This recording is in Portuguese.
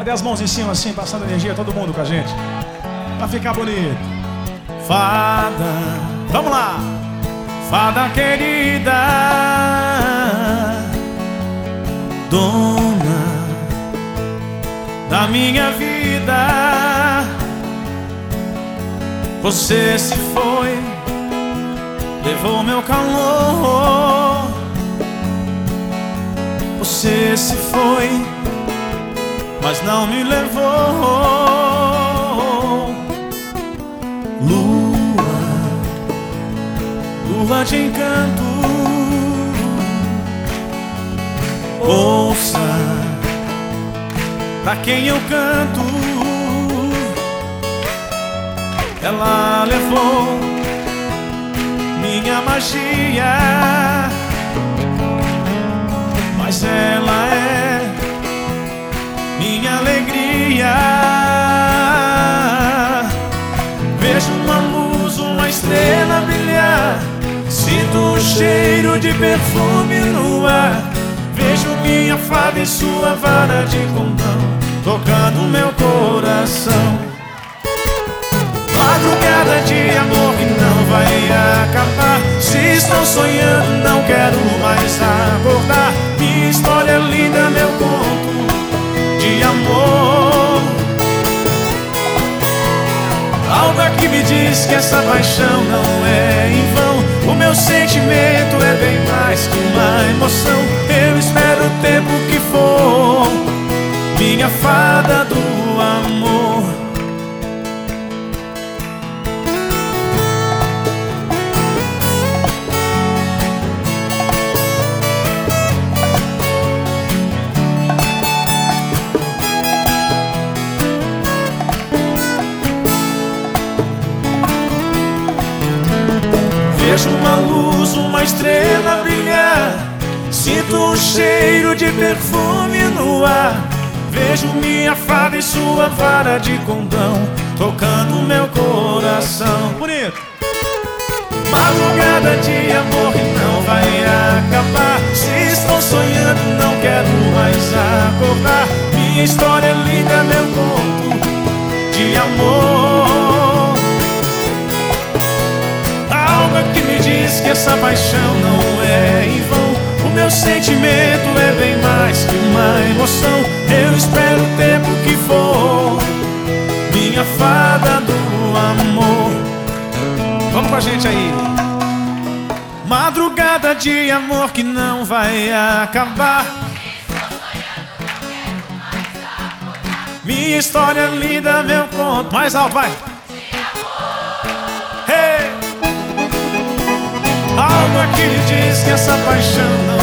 Cadê as mãos em cima assim, passando energia, todo mundo com a gente? Pra ficar bonito. Fada, vamos lá! Fada querida, dona da minha vida, você se foi, levou meu calor. Você se foi mas não me levou. Lua, lua de encanto, ouça pra quem eu canto. Ela levou minha magia, cheiro de perfume no ar. Vejo minha fada em sua vara de condão, tocando meu coração. Madrugada de amor que não vai acabar. Se estou sonhando, não quero mais acordar. Minha história é linda, meu conto de amor. Algo aqui me diz que essa paixão não é em vão. Sentimento é bem mais que uma emoção. Eu espero o tempo que for, minha fada do amor. Vejo uma luz, uma estrela brilhar. Sinto o cheiro de perfume no ar. Vejo minha fada em sua vara de condão, tocando meu coração. Bonito. Madrugada de amor que não vai acabar. Se estou sonhando, não quero mais acordar. Minha história é linda, meu conto de amor. Essa paixão não é em vão. O meu sentimento é bem mais que uma emoção. Eu espero o tempo que for, minha fada do amor. Vamos com a gente aí. Madrugada de amor que não vai acabar. Minha história é linda, meu conto. Mais alto, vai. Aqui me diz que essa paixão não